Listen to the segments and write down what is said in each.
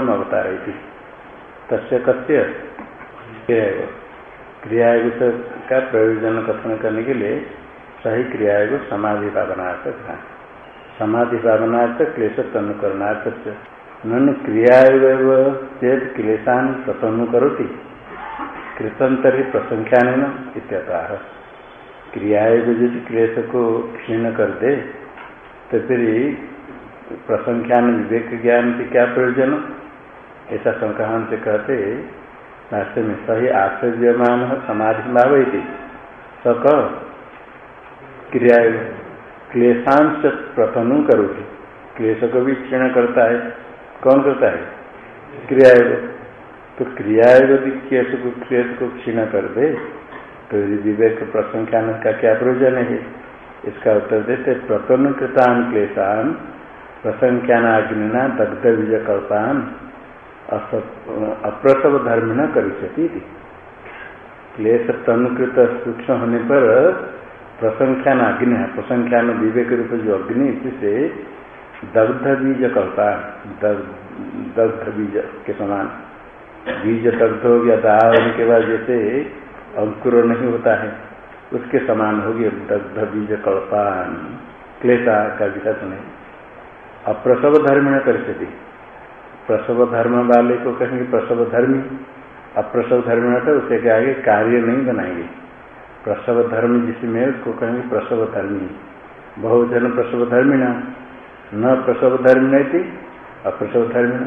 में बता रही थी तस्य कस्य? क्रियायुक्त का प्रयोजन कथन करने के लिए सही क्रियायुग समाधि भावनार्थ था समाधि भावनार्थ क्लेश तनुकरणार्थ नन क्रियायुग चेत क्लेशान प्रसन्न करोति कृतंतरी प्रसंख्यान इत्यतः। क्रियायुग यदि क्लेश को क्षीण कर दे तो फिर प्रसंख्यान विवेक ज्ञान से क्या प्रयोजन? ऐसा संक्रमण से कहते रास्ते में सही आश्चर्यमान समाधि भाव सक क्रिया क्लेशांश प्रथम करोगे क्लेश को भी क्षीण करता है, कौन करता है? क्रिया तो क्रिया यदि क्लेश को क्लेश को क्षीण कर दे तो यदि विवेक प्रसंख्यान का क्या प्रयोजन है? इसका उत्तर देते प्रतन कृतान क्लेशान प्रसंख्यानाग्निना दग्ध बीज कल्पान अप्रसव धर्म न करी क्लेश तनुकृत सूक्ष्म होने पर प्रसंख्यान अग्नि है प्रसंख्यान विवेक रूप जो अग्नि इससे दग्ध बीज कल्पान दग्ध बीज के समान। बीज दग्ध हो गया दाह होने के बाद जैसे अंकुर नहीं होता है। उसके समान हो गया दग्ध बीज कल्पान क्लेशा का विकास नहीं अप्रसव धर्म न कर सकती प्रसव धर्म वाले को कहेंगे प्रसव धर्मी। अप्रसव धर्म न तो उसे क्या आगे कार्य नहीं बनाएँगे। प्रसव धर्म जिसमें उसको कहेंगे प्रसव धर्मी। बहुजन प्रसव धर्मी न। प्रसव धर्म नहीं थी अप्रसव धर्मी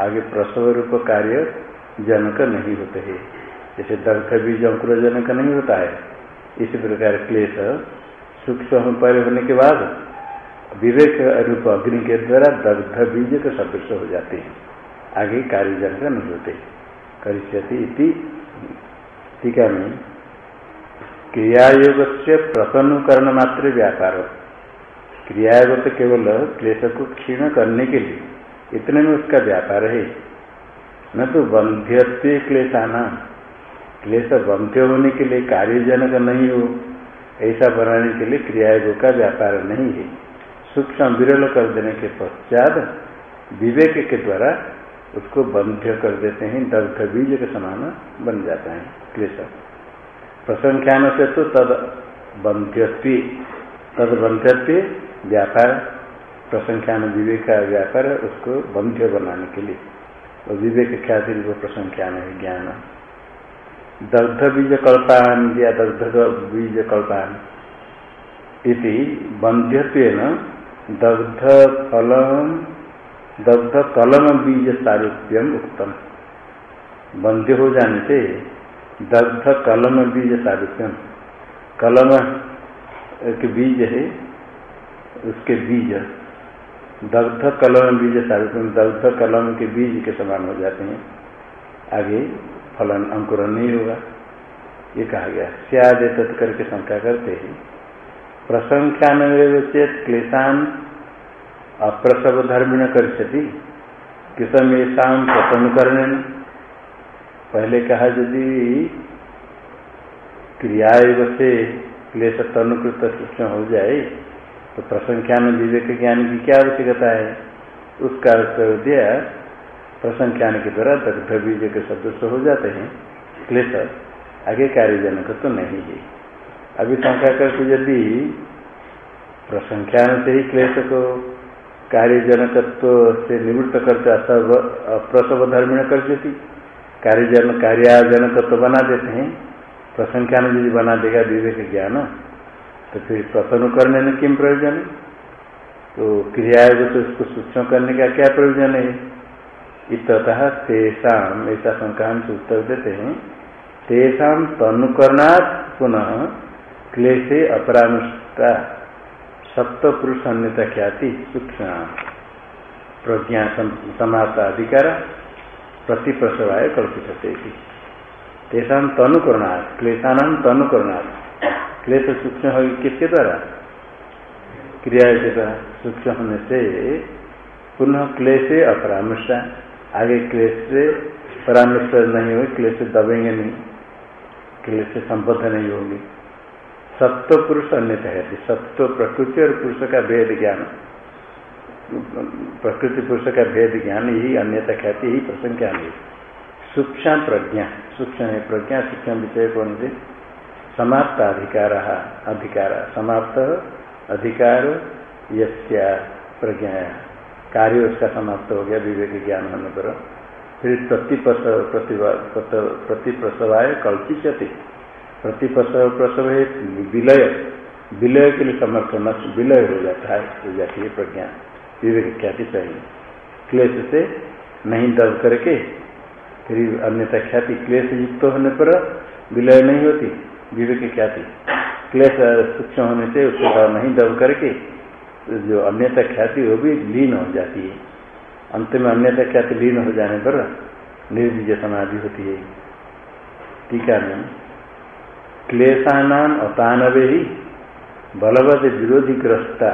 आगे प्रसव रूप कार्य जनक नहीं होते है। जैसे दर्थ बीज अंकुर जनक नहीं होता है। इसी प्रकार क्लेश सूक्ष्म पर होने के बाद विवेक रूप अग्नि के द्वारा दग्ध बीज के सदृश हो जाते हैं। आगे कार्य जनक नहीं होते करिष्यति टीका में क्रियायोग से प्रसन्नकरण मात्र व्यापार। क्रियायोग तो केवल क्लेश को क्षीण करने के लिए, इतने में उसका व्यापार है। न तो बंध्यत्व क्लेशाना, क्लेश बंध्य होने के लिए कार्यजनक नहीं हो, ऐसा बनाने के लिए क्रियायोग का व्यापार नहीं है। सूक्ष्म विरल कर देने के पश्चात विवेक के द्वारा उसको बंध्य कर देते हैं, दग्ध बीज के समान बन जाता है, क्लेश। प्रसंख्यान से तो तद बंध्यत्व तद बंध्यत्व व्यापार, प्रसंख्यान विवेक का व्यापार है, उसको बंध्य बनाने के लिए। और विवेक ख्याति वो प्रसंख्यान है, ज्ञान। दग्ध बीज कल्पान, या दग्ध बीज कल्पान। इति बंध्यत्व दग्ध कलम दग्ध कलम बीज सारूप्यम उत्तम बंध्य हो जाने से दग्ध कलम बीज सारूप्यम कलम के बीज है, उसके बीज दग्ध कलम बीज सारूप्यम दग्ध कलम के बीज के समान हो जाते हैं। आगे फलन अंकुरन नहीं होगा। ये कहा गया, सियाद तत् करके शंका करते हैं। प्रसंख्यान चेत क्लेशान अप्रसव धर्म न कर सती किसम ऐसा प्रसन्न करने पहले कहा यदि क्रियायोग से क्लेश तनुकृत सूक्ष्म हो जाए तो प्रसंख्यान विवेक ज्ञान की क्या आवश्यकता है? उसका उत्तर दिया, प्रसंख्यान के द्वारा दग्ध बीज के सदस्य हो जाते हैं। क्लेश आगे कार्यजनक तो नहीं है। अभी शंका करके यदि प्रसंख्यान से ही क्लेश को कार्यजनकत्व से निवृत्त करते प्रसव धर्म कर देती। कार्यजन कार्याजनकत्व बना देते हैं। प्रसंख्यान यदि बना देगा विवेक ज्ञान तो फिर प्रसन्न करने में किम प्रयोजन है? तो क्रिया तो उसको सूक्ष्म करने का क्या प्रयोजन है? इतः तेषाम ऐसा संक्रांत उत्तर देते हैं। तेषाम तनुकरणात् पुनः क्लेशे अपरानुष्ठा सप्त पुरुष अन्यता ख्याति, सूक्ष्म प्रज्ञा समाप्ता अधिकार प्रति प्रसवाय कल्पित तेषा तनुकरणात्, क्लेशान तनुकरणात्, क्लेश सूक्ष्म हो किसके द्वारा? क्रिया के द्वारा सूक्ष्म होने से पुनः क्लेशे अपरामृष्टा आगे क्लेश से परामृष्ट नहीं हुए क्लेश दबेंगे नहीं, क्लेश संबद्ध नहीं होगी। सत्व पुरुष अन्य है। सत्व प्रकृति और पुरुष का भेद ज्ञान। प्रकृति पुरुष का भेद ज्ञान यही अन्यता ख्याति, यही प्रसंख्या नहीं। सूक्ष्म प्रज्ञा, सूक्ष्म है प्रज्ञा सूक्ष्म विषय कौन से? समाप्त अधिकार अधिकार। समाप्त अधिकार यस्या प्रज्ञा। कार्य उसका समाप्त हो गया, विवेक ज्ञान होने पर। फिर प्रतिप्रसव प्रतिप्रसवाय कल्पित प्रतिप्रसव प्रसव है, विलय। विलय के लिए समर्थन विलय हो जाता है, हो जाती है प्रज्ञा। विवेक ख्याति चाहिए। क्लेश से नहीं दब करके, फिर अन्यथा ख्याति, क्लेश युक्त होने पर विलय नहीं होती, विवेक ख्याति। क्लेश सूक्ष्म होने से उसको नहीं दब करके जो अन्यथा ख्याति वो भी लीन हो जाती है। अंत में अन्यथा ख्याति लीन हो जाने पर निर्विजय समाधि होती है। टीका में क्लेशानाम अतानवे ही बलवद विरोधी ग्रस्ता।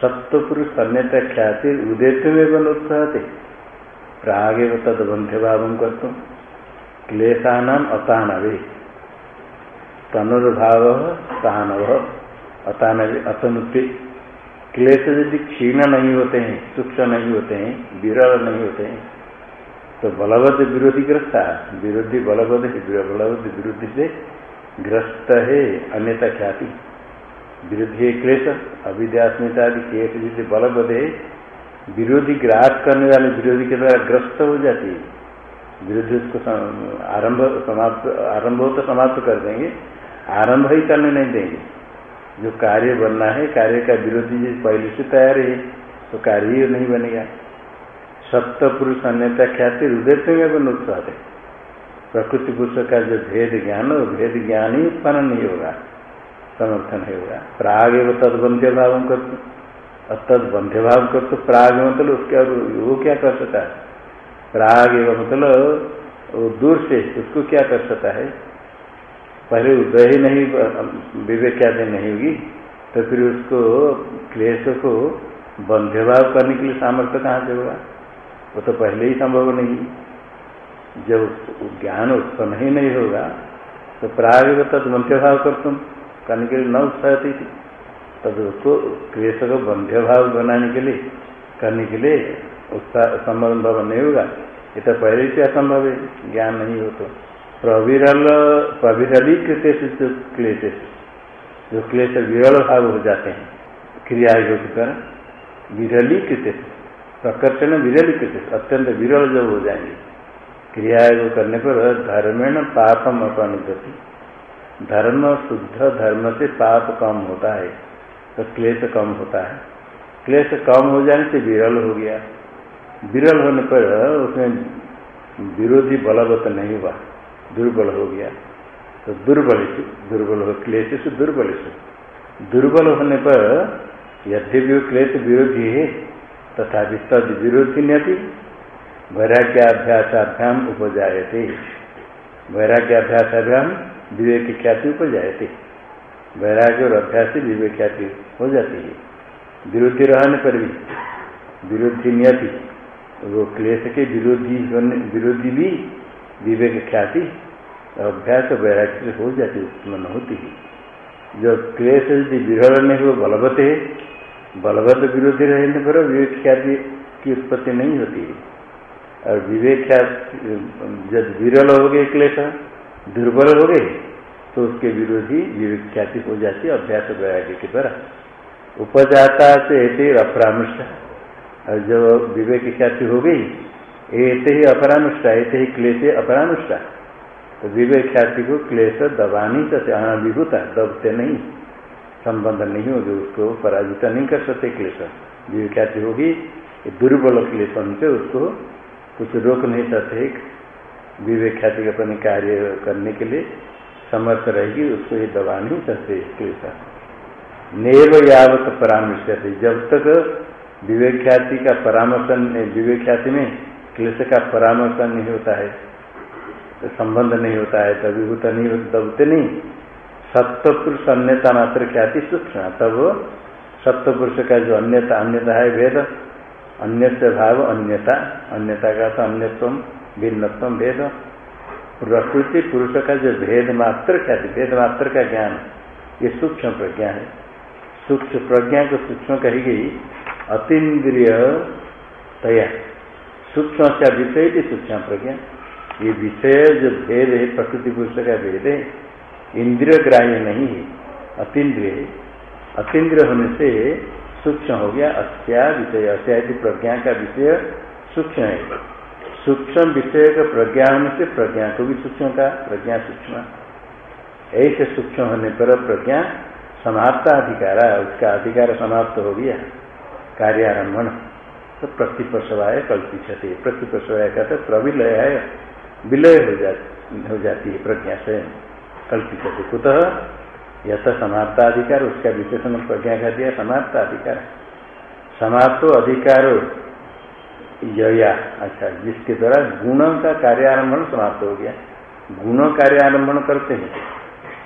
सत्वपुरुष अन्यता ख्याति उदयत्व में उत्साहते प्रागे तद बंध्य भाव कर तुम क्लेशानाम अतानवे तनुर्भाव तानव अतानवे अतनुति क्लेश यदि क्षीण नहीं होते हैं, सूक्ष्म नहीं होते हैं, विरल नहीं होते हैं। तो बलवद विरोधी ग्रस्ता, विरोधी बलवद बलवद विरोधी से ग्रस्त है अन्यता ख्याति। विरोधी क्लेश अविद्यास्मिता केस जैसे बलबद है विरोधी ग्रास करने वाले विरोधी के द्वारा ग्रस्त हो जाती है। विरोधी उसको आरंभ, समाप्त, आरंभ हो तो समाप्त कर देंगे, आरंभ ही करने नहीं देंगे। जो कार्य बनना है, कार्य का विरोधी जिस पहले से तैयार है तो कार्य ही नहीं बनेगा। सप्त पुरुष अन्यता ख्याति, हृदय में बन उत्साह है। प्रकृति पुरुष का जो भेद ज्ञान, वो भेद ज्ञान ही उत्पन्न नहीं होगा, समर्थन है होगा। प्राग एवं तदबंध्य भाव कर तद बंध्य भाव कर तो प्राग मतलब उसके वो क्या कर सकता है? प्राग एवं मतलब वो दूर से उसको क्या कर सकता है? पहले उदय ही नहीं, विवेक क्या नहीं होगी तो फिर उसको क्लेश को बंध्य भाव करने के लिए सामर्थ्य कहाँ से होगा? वो तो पहले ही संभव नहीं। जब ज्ञान उत्पन्न ही नहीं होगा तो प्राग तद बंध्य भाव कर तुम। करने के लिए न उत्साहती थी। तब उसको क्लेश को बंध्य भाव बनाने के लिए, करने के लिए उत्साह संभव नहीं होगा। ये तो पहले से असंभव है, ज्ञान नहीं हो तो। प्रविरल, प्रविरलीकृत क्लेश जो क्लेश विरल भाव हो जाते हैं क्रिया योग कर विरलीकृत प्रकर्षण विरलीकृत अत्यंत विरल जब हो जाएँगे क्रिया करने पर धर्मेण पापम अपनुदति धर्म शुद्ध, धर्म से पाप कम होता है तो क्लेश कम होता है। क्लेश कम हो जाने से विरल हो गया। विरल होने पर उसमें विरोधी बलवत नहीं हुआ, दुर्बल हो गया। तो दुर्बल दुर्बल हो, क्लेश से दुर्बल से दुर्बल होने पर यद्यपि क्लेश विरोधी है तथा तद विरोधी नहीं वैराग्याभ्यासाभ्याम उपजाए थे वैराग्याभ्यासाभ्याम विवेक ख्याति जाते वैराग्य और अभ्यास विवेक ख्याति हो जाती है विरोधी रहने पर भी विरोधी नियति, वो क्लेश के विरोधी विरोधी भी विवेक ख्याति अभ्यास वैराग्य हो जाती, उत्पन्न होती है। जो क्लेश यदि विरल नहीं वो बलवत है, बलवत विरोधी रहने पर विवेक ख्याति की उत्पत्ति नहीं होती है। और विवेक ख्याति जब विरल हो गए क्लेश, दुर्बल हो गए तो उसके विरोधी विख्याति हो जाती है, अभ्यास वैराग्य के द्वारा उपजाता से ऐसे ही अपरामृष्ट और जब विवेक ख्याति हो गई, ऐसे ही अपरानुष्ठ ऐसे ही क्लेश अपरानुष्ठ तो विवेक ख्याति को क्लेश दबानी करते अनाभिभूता दबते नहीं। संबंध नहीं होगी उसको, पराजित नहीं कर सकते क्लेश। विवेक ख्याति होगी, दुर्बल क्लेश से उसको कुछ रोक नहीं सकते विवेक ख्याति अपने कार्य करने के लिए समर्थ रहेगी, उसको ये दबा नहीं सकते क्लेश नेव यावत परामर्श जब तक विवेक ख्याति का परामर्शन विवेक ख्याति में क्लेश का परामर्शन नहीं होता है तो संबंध नहीं होता है तभी होता नहीं दबते नहीं, सप्तपुरुष अन्यता मात्र ख्याति सूक्ष्म। तब सप्तपुरुष का जो अन्यता अन्यता है, वेद अन्य भाव अन्यता अन्यता का तो अन्यत्व, भिन्नत्व भेद। प्रकृति पुरुष का जो भेद मात्र क्या भेद मात्र का ज्ञान, ये सूक्ष्म प्रज्ञा है। सूक्ष्म प्रज्ञा को सूक्ष्म कही गई, अतीन्द्रिय तया। सूक्ष्म से विषय की सूक्ष्म प्रज्ञा। ये विषय जो भेद है, प्रकृति पुरुष का भेद है इंद्रिय ग्राह्य नहीं है, अतीन्द्रिय अतीन्द्रिय होने से सूक्ष्म हो गया अस्या विषय अस्या प्रज्ञा का विषय सूक्ष्म है। सूक्ष्म विषय का प्रज्ञा होने से प्रज्ञा को भी सूक्ष्म का प्रज्ञा सूक्ष्म। ऐसे सूक्ष्म होने पर प्रज्ञा समाप्ता अधिकार उसका अधिकार समाप्त हो गया। कार्यारंभन। तो प्रतिप्रसवाय कल्पित प्रतिप्रसवाय का तो प्रविलय विलय हो जाती हो जाती है प्रज्ञा स्वयं कल्पित कुतः यथ समाप्ताधिकार उसका विशेषण प्रज्ञा का दिया? समाप्ताधिकार। समाप्त अधिकार यया। अच्छा जिसके द्वारा गुणों का कार्यारंभन समाप्त हो गया। गुणों कार्यारंभन करते हैं,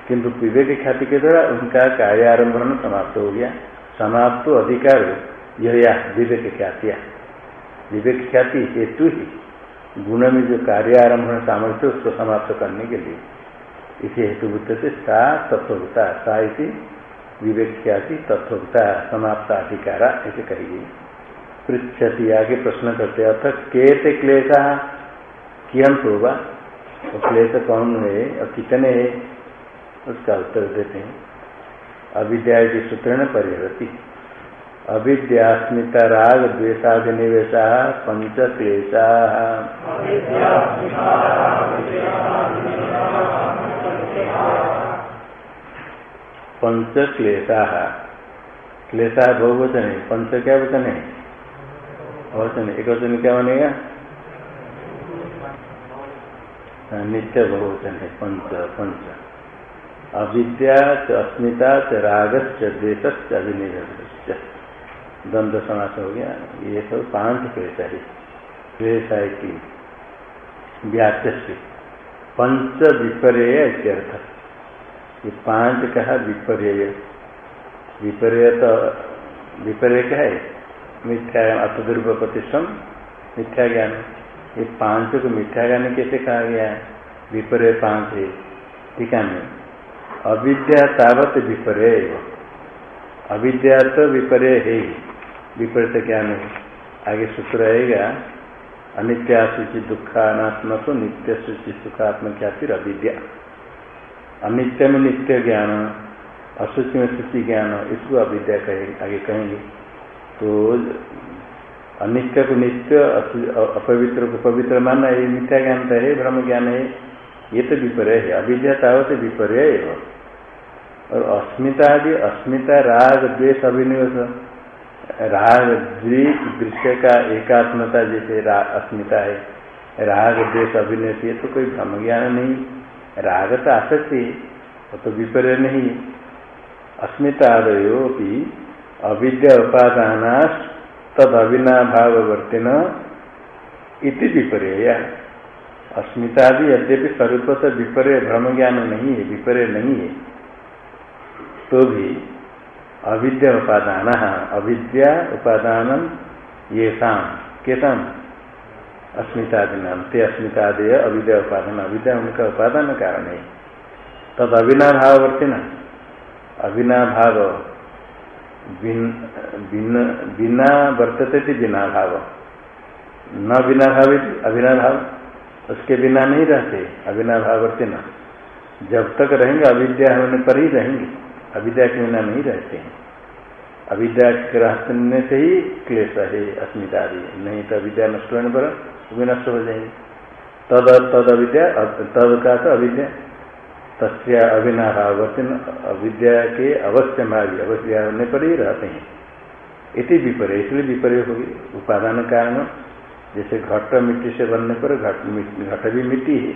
किंतु विवेक ख्याति के द्वारा उनका कार्यारंभन समाप्त हो गया। समाप्त अधिकार यया, विवेक ख्यातिया विवेक ख्याति हेतु ही गुण में जो कार्य कार्यारंभन सामर्थ्य उसको समाप्त करने के लिए। इसे हेतुभूत से सा तत्वता सा विवेक तत्वता समाप्त अधिकारा ऐसे कही पृछति आगे प्रश्न करते अर्थ केते क्लेशा कियंत होगा? वो क्लेश कौन है और कितने है? उसका उत्तर देते हैं। अविद्या के सूत्र न परिहरती। अविद्यास्मिता राग द्वेषादि निवेशा पंच क्लेशा पंच क्लेशा क्लेशा बहुवचन। है पंच क्या वचन? है वचन एक वचन क्या बनेगा? हाँ, नित्य बहुवचन। है पंच पंच। अविद्या च अस्मिता च रागश्च द्वेश अभिनिवेश द्वंद्व समास हो गया। ये सब पाँच क्लेश है। क्लेश है कि व्याचस्य पंच विपर्य इत्यर्थ ये पाँच कहा विपर्य विपर्य तो विपर्य क्या है? मिथ्या अतुर्व प्रतिष्ठम मिथ्या ज्ञान। ये पाँच को मिथ्या ज्ञान कैसे कहा गया? विपर्य पाँच है। टीका में अविद्या तावत विपर्य अविद्या तो विपर्य है। विपरीत ज्ञान है आगे सूत्र रहेगा अनित्या सूचि दुखानात्म तो नित्य सूचि सुखात्म ख्याति अविद्या अनित्य में नित्य ज्ञान असूचि में सूचि ज्ञान, इसको अविद्या कहेंगे आगे कहेंगे। तो अनित्य को नित्य अपवित्र को पवित्र मानना ये मिथ्या ज्ञान तो है, ब्रह्म ज्ञान है, ये तो विपर्य है। अविद्या तावत विपर्य है और अस्मिता भी अस्मिता, राग, द्वेष अभिनिवेश राग द्वेष दृश्य का एकात्मता जैसे अस्मिता है। राग द्वेष अभिनय ये तो कोई ब्रह्म ज्ञान नहीं। राग तो आसक्ति वो तो विपर्य नहीं। अस्मिता भी अविद्या उपादान तद अविनाभावर्तिन इति विपर्य अस्मिता भी यद्यपि स्वरूप से विपर्य, भ्रम ज्ञान नहीं है, विपर्य नहीं है तो भी अविद्या उपादान अविद्या उपादान ये शाम केतम अस्मितादि नाम, ते अस्मितादय अविद्या उपादान, अविद्या उनका उपादान कारण। है तद अविनाभावर्तिन अविनाभाव, बिना वर्तते थे बिना भाव न बिना भाव अभिना भाव उसके बिना नहीं रहते अभिना भावर्ती न जब तक रहेंगे, अविद्या होने पर ही रहेंगे। अविद्या के बिना नहीं रहते हैं। अविद्या रहने से ही क्लेश है अस्मिता आदि नहीं तो अविद्या नष्ट होने पर भी नष्ट हो जाएँगे। तद तद अविद्या, तद का तो अविद्या। तस्या अविनाभावर्तन अविद्या के अवश्य मार्ग अवश्य होने पर ही रहते हैं। इति विपर्य इसलिए विपर्य होगी। उपादान कारण, जैसे घट मिट्टी से बनने पर घट घट भी मिट्टी है।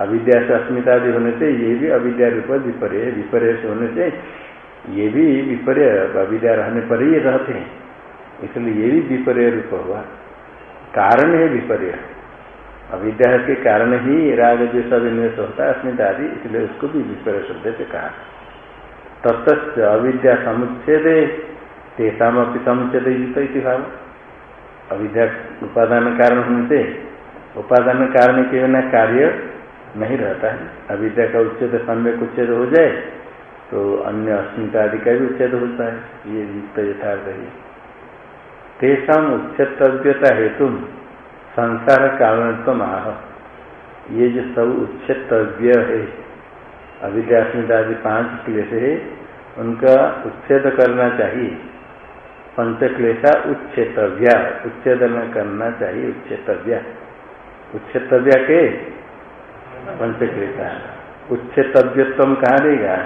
अविद्या से अस्मिता भी होने से, ये भी अविद्या रूप विपर्य विपर्य से होने से, ये भी विपर्य, अविद्या रहने पर ही रहते हैं। इसलिए ये भी विपर्य रूप हुआ। कारण है विपर्य। अविद्या के कारण ही राग जो सब इन्वेष होता है, अस्मिता आदि, इसलिए उसको भी विपर्य शब्द से कहा। तत्त अविद्या समुच्छेद तेसाम अपनी समुच्छेद भाव। अविद्या उपादान कारण होने से, उपादान कारण के बिना कार्य नहीं रहता है। अविद्या का उच्छेद सम्यक उच्छेद हो जाए तो अन्य अस्मिता आदि का भी उच्छेद होता है। ये युक्त यथार्थ है। तेषा उच्छेतव्यता हेतु संसार तो आह। ये जो सब उच्छेतव्य है अविद्यास्मिता आदि पाँच क्लेश है, उनका उच्छेद करना चाहिए। पंच क्लेशा उच्छेतव्या उच्छेदन करना चाहिए उच्छेतव्या उच्छेतव्या के? पंचक्लेशा उच्छेतव्यत्व कहाँ देगा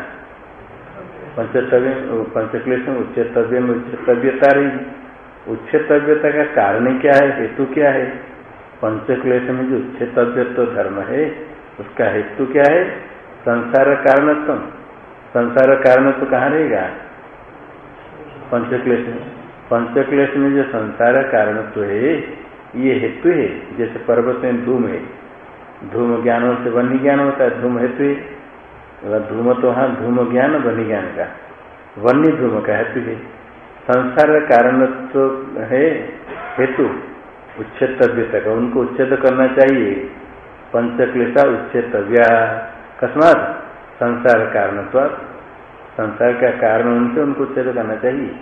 पंचतव्य, पंचक्लेश में उच्छेतव्य में उच्छेतव्यता रही उच्छेतव्यता का कारण क्या है? हेतु क्या है? पंचक्लेश में जो उच्छेतव्यत्व धर्म है, उसका हेतु क्या है? संसार कारणत्व। संसार कारण तो कहाँ रहेगा? पंचक्लेश में। पंचक्लेश में जो संसार कारणत्व है, ये हेतु है। जैसे पर्वत में धूम है। धूम ज्ञान से वन्य ज्ञान होता है, धूम हेतु धूम तो हाँ धूम ज्ञान वन्य ज्ञान का। वन्य धूम का हेतु है। संसार कारण तो है हेतु उच्छेदव्य का उनको उच्छेद करना चाहिए। पंचक्लेशा उच्छेदव्या अकस्मात संसार कारण संसार का कारण उनसे उनको उच्छेद करना चाहिए।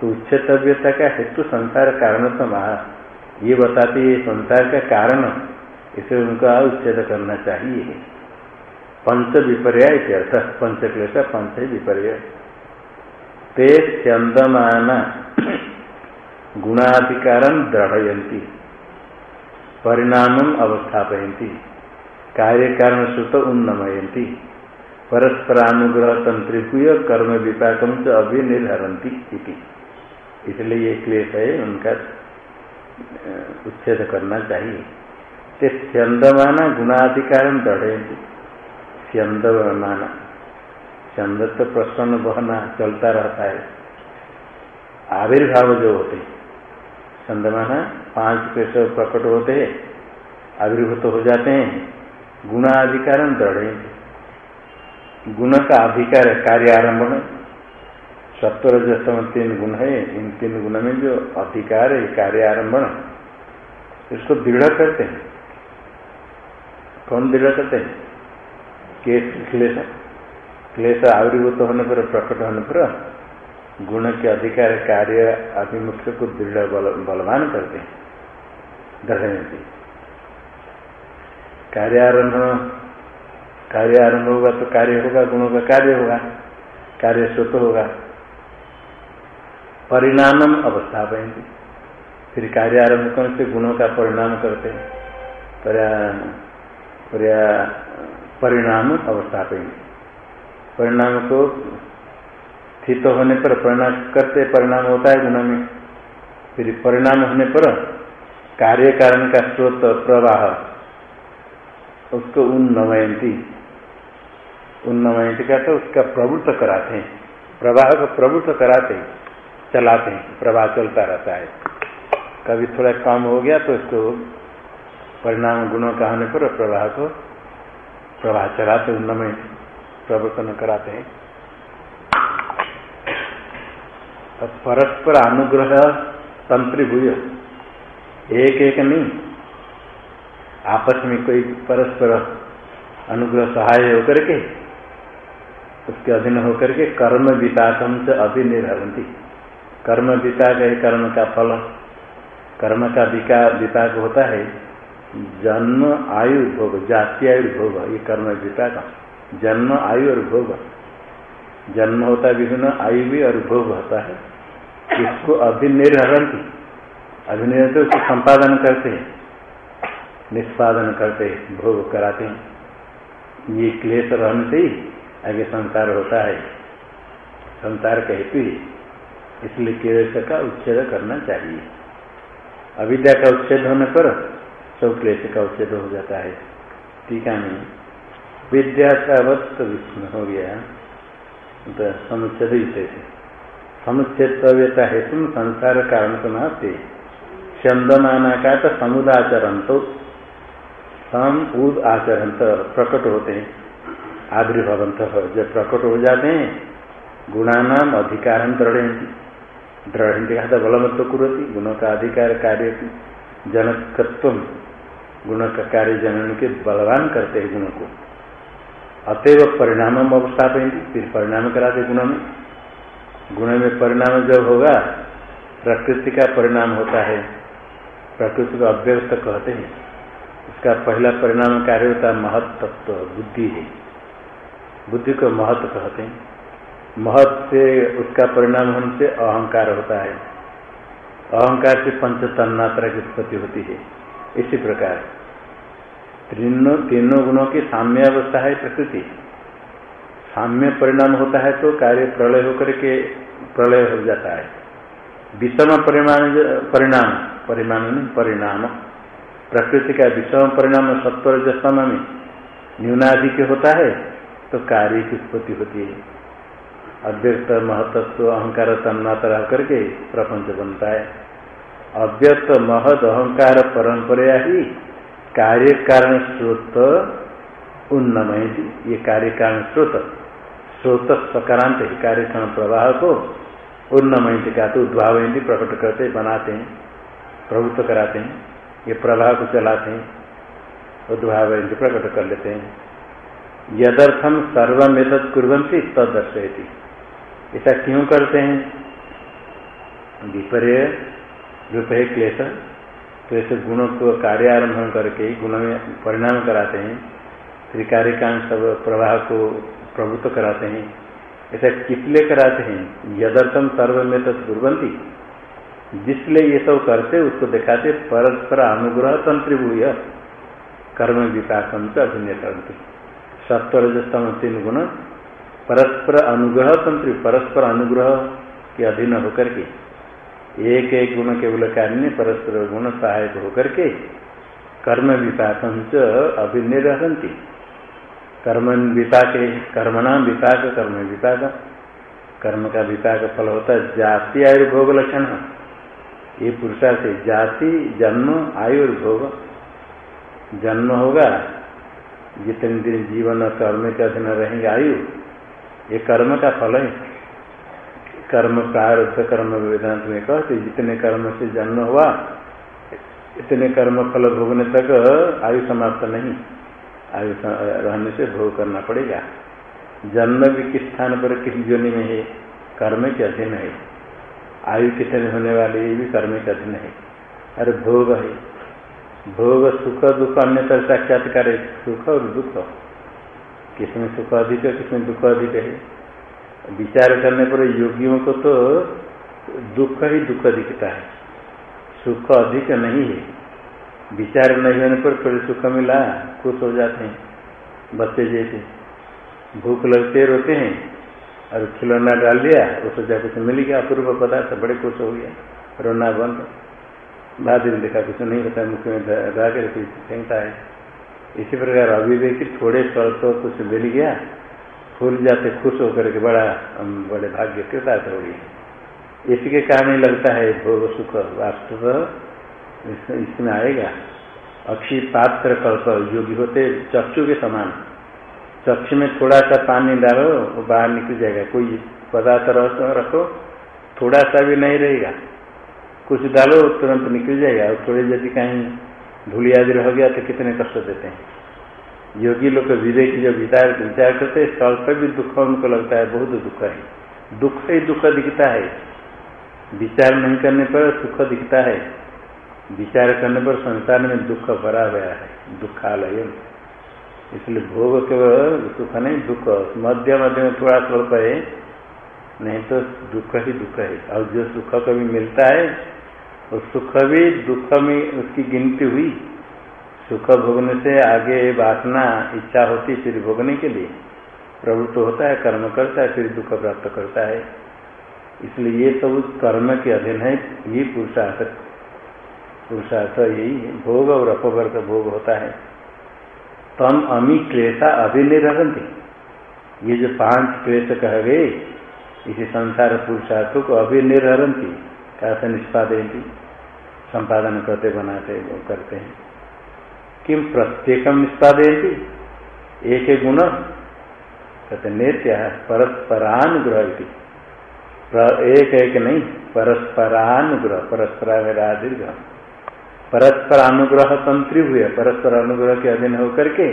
तो उच्छेदव्यता का हेतु संसार कारण तो महा। ये बताते संसार का कारण इसे उनका उच्छेद करना चाहिए। पंच विपर्य अर्थ पंचक्लेश पंच विपर्य। ते चंदमाना गुणाधिकार दृढ़यती परिणाम अवस्थापयती कार्य कारण श्रुत उन्नमयती परस्परानुग्रह तंत्रिभूय कर्म विपाक च अभिनिर्हरती इसलिए ये क्लेश है, उनका उच्छेद करना चाहिए। ते स्यंदमाना गुणाधिकार दढ़ेंगे स्यंदमाना चंद तो प्रसन्न बहना चलता रहता है। आविर्भाव जो होते चंदमाना पाँच पेश प्रकट होते हैं, आविर्भूत हो जाते हैं, गुणाधिकार दृढ़ेंगे गुण का अधिकार है कार्य आरंभ सत्वर जस्तम तीन गुण है, इन तीन गुण में जो अधिकार है कार्य आरंभ इसको दृढ़ करते हैं। कौन दृढ़ करते हैं? केस क्लेश। क्लेश आविर्भूत होने पर प्रकट होने पर गुण के अधिकार कार्य अभिमुख्य को दृढ़ बल, बलवान करते हैं। दृढ़ कार्यारंभ कार्य आरंभ होगा तो कार्य होगा गुणों का कार्य होगा। कार्य स्वत होगा। परिणाम अवस्था पाएँगे फिर कार्य आरंभ करने से गुणों का परिणाम करते हैं। परिणाम अवस्थापेंगे परिणाम को स्थित होने पर परिणाम करते परिणाम होता है गुण में। फिर परिणाम होने पर कार्य कारण का स्रोत प्रवाह, उसको उन्नवयंती। उन्नमयंती का तो उसका प्रवृत्त कराते हैं। प्रवाह को प्रवृत्त कराते चलाते हैं, प्रवाह चलता रहता है। कभी थोड़ा कम हो गया तो इसको परिणाम गुणों का होने पर प्रवाह को प्रवाह चलाते उन्नमय प्रवर्तन कराते हैं। तो परस्पर अनुग्रह तंत्री भूय। एक एक नहीं। आपस में कोई परस्पर अनुग्रह सहाय होकर के, उसके अधीन होकर के कर्म विपाकम से अभिनिर्भरती कर्म विपाक है कर्म का फल, कर्म का विपाक होता है। जन्म, आयु, भोग, जाति, आयु, भोग, ये कर्म गीता का जन्म, आयु और भोग। जन्म होता है विभिन्न, आयु भी और भोग होता है। इसको अभिनिर्हरती अभिनिर्हर उसको संपादन करते हैं। निष्पादन करते हैं, भोग कराते हैं। ये क्लेश रहने से ही आगे संसार होता है। संसार का हेतु ही। इसलिए क्लेश का उच्छेद करना चाहिए। अविद्या का उच्छेद होने पर सब क्लेश का उच्छेद हो जाता है। टीका में विद्यावत्त विष्णु हो गया। तो समुच्छेद से समुच्छेदव्यता हेतु संसार कारण तो नाते चंदमाना का तो समुदाचरण तो सम उद आचरण तो प्रकट होते हैं। आविर्भवंत जब प्रकट हो जाते हैं, गुणानाम अधिकार दृढ़ दृढ़ कहा था कुरती, गुणों का अधिकार कार्य जनकत्व गुण का कार्य जनन के बलवान करते हैं गुण को। अतएव परिणाम अवस्थापेंगे फिर परिणाम कराते गुण में। गुण में परिणाम जब होगा, प्रकृति का परिणाम होता है। प्रकृति को अव्यवस्थ कहते हैं। उसका पहला परिणाम कार्य होता है महत तत्व बुद्धि है। बुद्धि को महत्व कहते हैं। महत से उसका परिणाम होने से अहंकार होता है। अहंकार से पंच तन्मात्रा की उत्पत्ति होती है। इसी प्रकार। तीनों तीनों गुणों की साम्य अवस्था है प्रकृति। साम्य परिणाम होता है तो कार्य प्रलय होकर के प्रलय हो जाता है। विषम परिमाण परिणाम परिमाण परिणाम। प्रकृति का विषम परिणाम सत्वर जसम में न्यूनाधिक होता है तो कार्य की उत्पत्ति होती है। अव्यक्त, महतत्व, अहंकार, तन्मात्रा करके प्रपंच बनता है। अव्यक्त महद अहंकार परंपरा ही कार्य कारण स्रोत उन्नमयती। ये कार्य कारण स्रोत स्रोत सकारांत है कार्य कारण प्रवाह को उन्नमयती का तो उद्भावयती प्रकट करते, बनाते हैं प्रभुत्व कराते हैं, ये प्रवाह को चलाते हैं, उद्भावयती प्रकट कर लेते हैं। यदर्थम सर्वमेत कुरंती तद दर्शयती ऐसा क्यों करते हैं? विपर्य रूप है क्लेश तो ऐसे गुणों को कार्य आरंभ करके गुणों में परिणाम कराते हैं, फिर कार्यकांड सब प्रवाह को प्रभुत्व कराते हैं। ऐसा किस लिए कराते हैं? यदर्थम सर्वमेत कुरंती जिसलिए ये सब करते, उसको दिखाते परस्पर अनुग्रह तंत्रिभूय, कर्म विकासम से अभिनय करते सत्वरजस्तम तीन गुण, परस्पर अनुग्रह तंत्र, परस्पर अनुग्रह के अधीन होकर के। एक एक गुण केवल कार्य परस्पर गुण सहायक होकर के कर्म विपाकम च अभिनय रहती कर्म विपाक कर्मणाम विपाक, कर्म विपाक। कर्म का विपाक फल होता है जाति आयुर्भोग लक्षण। ये पुरुषार्थ जाति, जन्म आयुर्भोग जन्म होगा, जितने दिन जीवन और कर्म के अधीन रहेंगे आयु, ये कर्म का फल है। कर्म प्रारब्ध कर्म वेदांत में कहते, जितने कर्म से जन्म हुआ, इतने कर्म फल भोगने तक आयु समाप्त नहीं। आयु रहने से भोग करना पड़ेगा। जन्म भी किस स्थान पर, किस जोनि में है? कर्म के अधीन है। आयु कितने होने वाले ये भी कर्म के अधीन है। अरे भोग है। भोग सुख दुख अन्य तरह साक्षात्कार सुख और दुख। किसमें सुख अधिक है, किसमें दुख अधिक है? विचार करने पर योगियों को तो दुख ही दुख दिखता है। सुख अधिक नहीं है। विचार नहीं होने पर थोड़े सुख मिला, खुश हो जाते हैं बच्चे जैसे। भूख लगते रोते हैं और खिलौना डाल दिया वो सोचा कुछ मिल गया अपूर्व पदार्थ, बड़े खुश हो गया, रोना बंद। बाद में देखा कुछ नहीं होता, मुख में फेंकता है। इसी प्रकार अभिवेक थोड़े फल तो कुछ मिल गया फूल जाते खुश होकर के बड़ा बड़े भाग्य कृतार्थ हो। गई इसी के कारण लगता है, भोग सुख वास्तव इसमें आएगा। अक्षी पात्र कल्प योगी होते चक्षु के समान। चक्षु में थोड़ा सा पानी डालो, वो बाहर निकल जाएगा। कोई पदार्थ रखो थोड़ा सा भी नहीं रहेगा। कुछ डालो, तुरंत निकल जाएगा। और थोड़ी यदि कहीं धूली आदि रह गया तो कितने कष्ट देते हैं। योगी लोग विवेक जो विचार विचार करते हैं स्थल पर भी दुख उनको लगता है बहुत दुख है। दुख ही दुख दिखता है। विचार नहीं करने पर सुख दिखता है। विचार करने पर संसार में दुख भरा गया है दुखालय इसलिए भोग केवल सुख नहीं, दुख। मध्य मध्य में थोड़ा स्वल्प है, नहीं तो दुख ही दुख है। और जो सुख कभी मिलता है, वो सुख भी, दुख में उसकी गिनती हुई। सुख भोगने से आगे वासना इच्छा होती फिर भोगने के लिए। प्रभु तो होता है, कर्म करता है, फिर दुख प्राप्त करता है। इसलिए ये सब कर्म के अधीन है, ये पुरुषार्थ। पुरुषार्थ यही भोग और अपवर्ग भोग होता है। तम अमी क्लेशा अभिनिरहती। ये जो पाँच क्लेश कह गए, इसी संसार पुरुषार्थों को अभिनिरहती। कैसे निष्पादयती संपादन करते, बनाते करते हैं। किम प्रत्येकम निष्पादयती? एक गुण कहते नेत्य परस्परानुग्रह एक एक नहीं, परस्परानुग्रह परस्परा दीर्घ परस्पर अनुग्रह तंत्री हुए परस्पर अनुग्रह के अधीन होकर के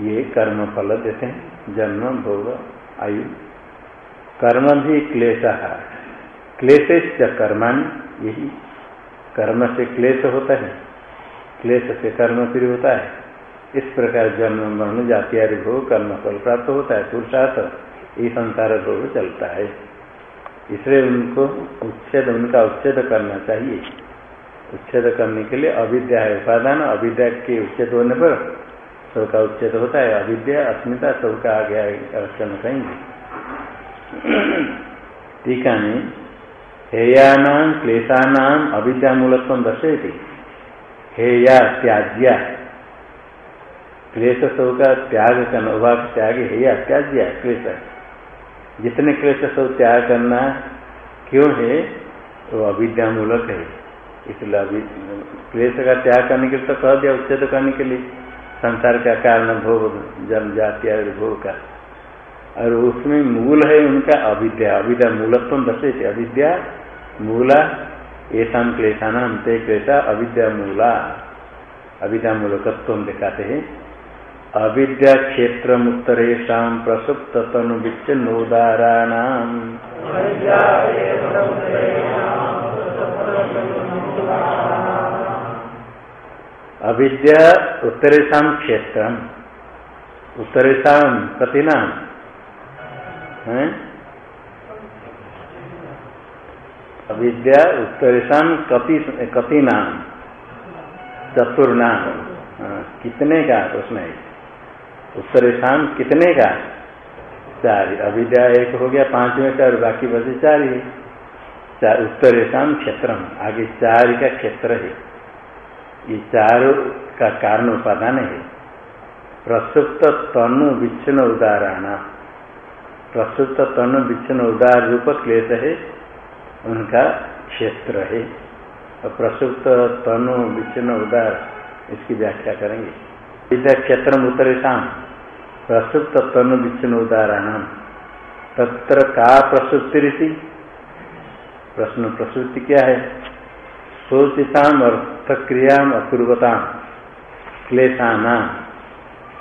ये कर्म फल देते हैं, जन्म, भोग, आयु। कर्म भी क्लेश। क्लेश कर्मान यही। कर्म से क्लेश होता है। क्लेश से कर्म फिर होता है। इस प्रकार जन्म, मरण जातियार भोग, कर्म फल प्राप्त होता है। पुरुषार्थ ये संसार भोग चलता है। इसलिए उनको उच्छेद, उनका उच्छेद करना चाहिए। उच्छेद करने के लिए अविद्या है उपादान। अविद्या के उच्छेद होने पर सबका उच्छेद होता है। अविद्या, अस्मिता सबका आगे रक्षण कहेंगे टीका में हेयानाम क्लेशानाम अविद्या मूलत्व दर्शयती। हेया त्याज्या क्लेश सब का त्याग करना उभाग त्याग हेया त्याज्या क्लेश। जितने क्लेश सब त्याग करना, क्यों है? वो अविद्या मूलक है। इसलिए अभी क्लेश का त्याग करने के लिए तो कह दिया, उच्छेद करने के लिए। संसार का कारण भोग, जन्म, जाति भोग का। और उसमें मूल है उनका अविद्या। अविद्या मूलत्व दर्शे अविद्या, मूला ऐसा क्लेशान ते क्लेशा अविद्या मूला अविद्या मूलकत्व दिखाते हैं। अविद्या क्षेत्र उत्तरेशा प्रसुप्त तनु विच्छिन्नोदाराणाम अविद्या उत्तरेशा क्षेत्र उत्तरेशा कतिना है? अविद्या उत्तरेशा कति कति नाम चतुर्नाम हाँ, कितने का प्रश्न है? उत्तरेशा कितने का? चार। अविद्या एक हो गया पाँच में चार बाकी बचे चार ही। चार उत्तरेशा क्षेत्र आगे चार का क्षेत्र है। ये चार का कारण उपादान है। प्रसुप्त तनु विच्छिन्न उदाहरण। प्रसुप्त तनु विच्छिन्न उदार रूप क्लेश है। उनका क्षेत्र है। और प्रसुप्त, तनु, विच्छिन्न, उदार, इसकी व्याख्या करेंगे। विद्या क्षेत्र उत्तरेशम प्रसुप्त, तनु, विच्छिन्न उदाहरण तत्र का प्रसुप्ति रीति? प्रश्न प्रसुप्ति क्या है? सोचिताम अर्थक्रिया अपूर्वता क्लेशाना।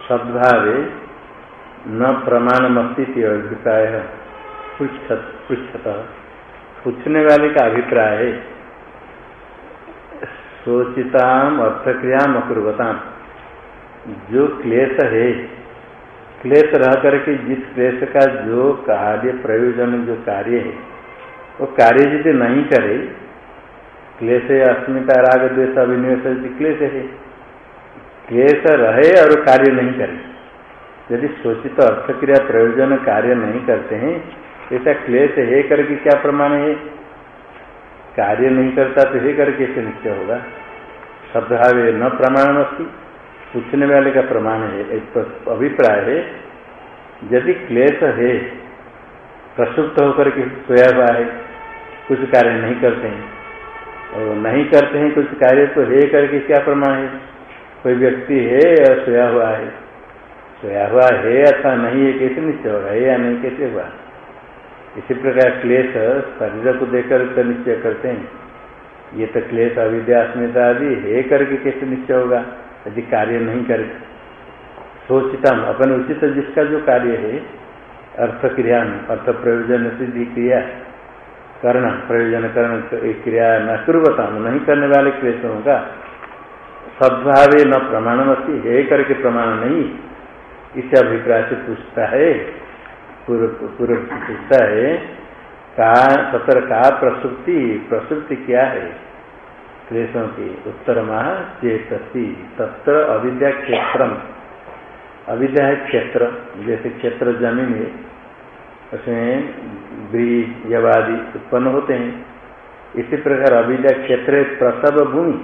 सद्भावे न प्रमाणमस्ती अभिप्राय। पृछत पूछने वाले का अभिप्राय है। सोचिताम अर्थक्रियाम अपूर्वताम जो क्लेश है, क्लेश रह करके जिस क्लेश का जो कार्य प्रयोजन, जो कार्य है, वो कार्य यदि नहीं करे, क्लेश अस्मिता, राग द्वेश अभिनिवेश क्लेश है। क्लेश रहे और कार्य नहीं करे। यदि सोचित अर्थक्रिया प्रयोजन, कार्य नहीं करते हैं ऐसा क्लेश है करके क्या प्रमाण है? कार्य नहीं करता तो हे करके कैसे निश्चय होगा। शब्दभाव न प्रमाण अस्ती पूछने वाले का प्रमाण है, एक अभिप्राय है। यदि क्लेश है, प्रसुप्त होकर के सोया हुआ है, कुछ कार्य नहीं करते हैं, और नहीं करते हैं, कुछ कार्य तो है करके क्या प्रमाण है? कोई व्यक्ति है या सोया हुआ है, सोया हुआ है अथवा नहीं है, कैसे निश्चय होगा? है या नहीं, कैसे हुआ? इसी प्रकार क्लेश शरीर को देकर तो निश्चय करते हैं। ये तो क्लेश अविद्या अस्मिता आदि है करके कैसे निश्चय होगा? यदि कार्य नहीं करे। सोचता अपन उचित जिसका जो कार्य है अर्थ क्रिया अर्थ प्रयोजन सिद्धि क्रिया करना प्रयोजन करण क्रिया न कुर्वता नहीं करने वाले क्लेशों का सद्भावे न प्रमाणमती है करके प्रमाण नहीं। इस अभिप्राय से पूछता है। पूर्व पूछता है का सतर का प्रसुप्ति प्रसुप्ति क्या है क्लेशों की उत्तर माह चेतसी तत्र अविद्या क्षेत्र अविद्या है क्षेत्र जैसे क्षेत्र ज़मीन है उसमें ब्रीज यवादि उत्पन्न होते हैं इसी प्रकार अविद्या क्षेत्र प्रसव भूमि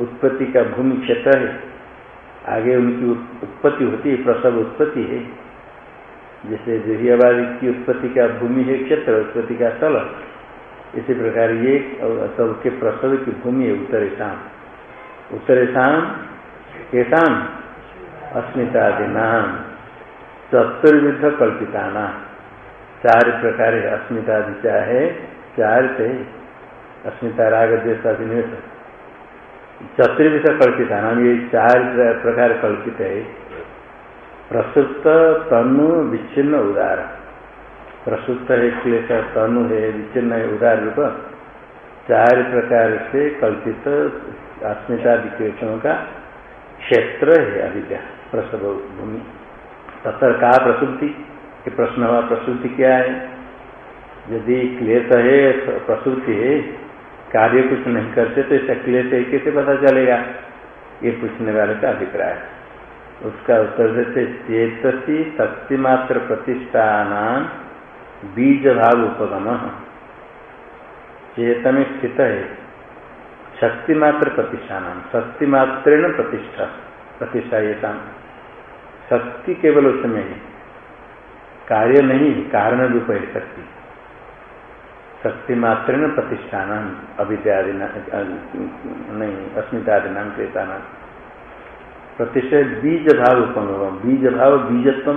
उत्पत्ति का भूमि क्षेत्र है आगे उनकी उत्पत्ति होती है प्रसव उत्पत्ति है जैसे देहियावादी की उत्पत्ति का भूमि है क्षेत्र, उत्पत्ति का स्थल इसी प्रकार ये सबके प्रसव की भूमि है उत्तरे शाम। उत्तरे शाम, के शाम अस्मितादि नाम चतुर्विध कल्पिता नाम चार प्रकार अस्मितादि चाहे चार थे। अस्मिता राग देश अभिनिवेश चतुर्विध कल्पिता नाम ये चार प्रकार कल्पित है। प्रसुप्त, तनु, विच्छिन्न, उदार। प्रसुप्त है क्लेश, तनु है विच्छिन्न है उदार रूप। चार प्रकार से कल्पित अस्मिता विक्लेशों का क्षेत्र है अविद्या, प्रसव भूमि। तथा का प्रसुप्ति? कि प्रश्न हुआ, प्रसुप्ति क्या है? यदि क्लेश है, प्रसुप्ति है, कार्य कुछ नहीं करते तो इसका क्लेश है, कैसे पता चलेगा? ये पूछने वाले का अभिप्राय। उसका उत्तर देते, चेतसी शक्तिमात्र प्रतिष्ठान बीज भाव उपगम। चेतन स्थित है। शक्ति शक्तिमात्र प्रतिष्ठान, शक्तिमात्रेण प्रतिष्ठा प्रतिष्ठा ये शक्ति केवल उसमें है। कार्य नहीं, कारण रूप है शक्ति। शक्ति मात्र न प्रतिष्ठान अविद्यादि नहीं, अस्मितादि नाम क्लेता नाम प्रतिष्ठा बीज भाव उपम बीज भाव बीजत्व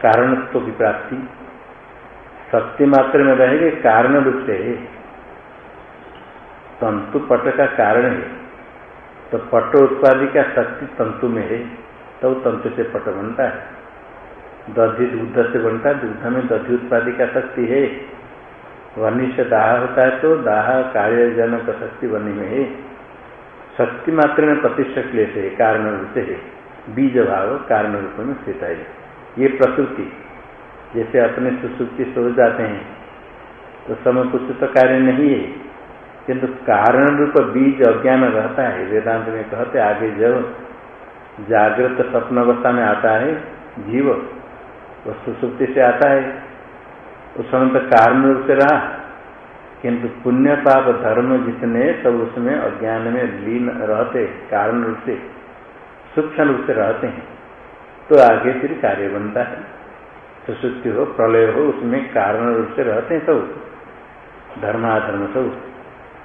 कारणत्व की प्राप्ति। शक्ति मात्र में रहेंगे, कारण रूप से है तंतु पट का कारण है। तो पट उत्पादी का शक्ति तंतु में है तो तंतु से पट बनता है। दधि दूध से बनता है, दुग्ध में दधि उत्पादी का शक्ति है। वनी से दाह होता है तो दाह कार्य जनक शक्ति वनी में है। शक्ति मात्र में प्रतिष्ठा क्लेश है कारण रूप है। बीज भाव कारण रूप में स्थित है। ये प्रकृति जैसे अपने सुसुप्ति सो जाते हैं तो समय कुछ तो कार्य नहीं है। किंतु कारण रूप बीज अज्ञान रहता है। वेदांत में कहते आगे जब जागृत स्वप्न अवस्था में आता है, जीव वो सुसुप्ति से आता है। उस समय तो कारण रूप से रहा। किंतु पुण्य पाप धर्म जितने सब उसमें अज्ञान में लीन रहते, कारण रूप से, सूक्ष्म रूप से रहते हैं तो आगे फिर कार्य बनता है। सुसुप्ति हो, प्रलय हो, उसमें कारण रूप से रहते हैं सब। धर्माधर्म सब।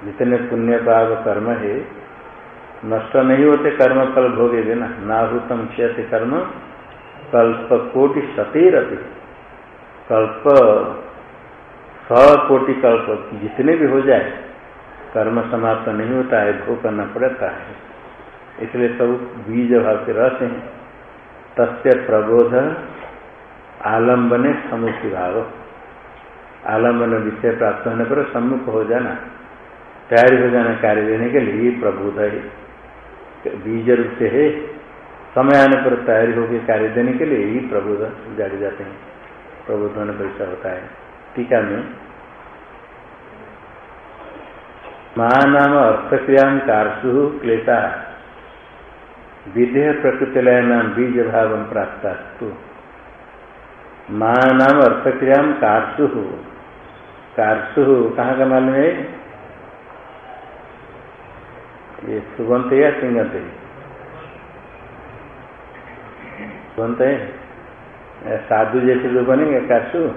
जितने पुण्य पाप कर्म है, नष्ट नहीं होते कर्म फल भोगे देना नाहूतम क्षति कर्म, कल्प कोटि सती रहती कल्प सौ कोटि कल्प जितने भी हो जाए, कर्म समाप्त नहीं होता है, भोग करना पड़ता है। इसलिए सब बीज भाव से रहते हैं। तस्य प्रबोध आलम्बने समुखी भाव। आलंबन विषय प्राप्त होने पर सम्मुख हो जाना। तैयारी हो जाना कार्य देने के लिए प्रबोध है। बीज रूप से है। समय आने पर तैयारी होकर कार्य देने के लिए ही प्रबोध जारी जाते हैं। प्रबोधन परिचय होता है। टीका में माँ नाम अर्थक्रिया कारसु क्लेता विधेय प्रकृति लय नाम बीज भाव प्राप्त माँ नाम अर्थक्रिया कारसु कारसु कहाँ का मालूम है? ये सुगंत या सिंगत है? सुगंत है? साधु जैसे जो बनेंगे काशु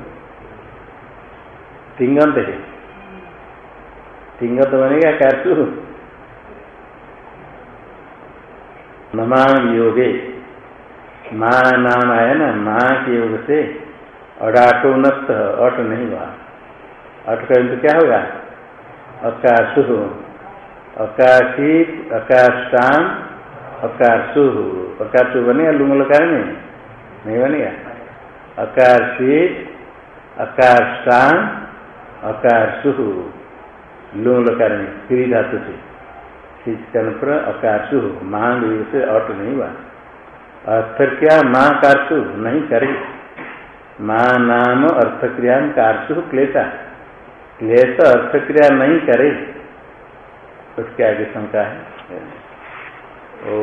तिंगंत है तिंगंत बनेगा काशु नमान योगे माँ नाम आया ना माँ के योग से अडाटो नत अट नहीं हुआ अट करें तो क्या होगा अकाशु अकाशित अकाशान अकाशु अकाशु बनेगा लुंग लकार में नहीं बनेगा अकार से अकार सुह लूंग लकार में फ्री धातु से शीतकन पर अकार सुह मांग से अट नहीं हुआ। अर्थ क्या माँ कारसु नहीं करे। माँ नाम अर्थक्रिया कारसु क्लेशा। क्लेश अर्थक्रिया नहीं करे। उसके आगे शंका है। ओ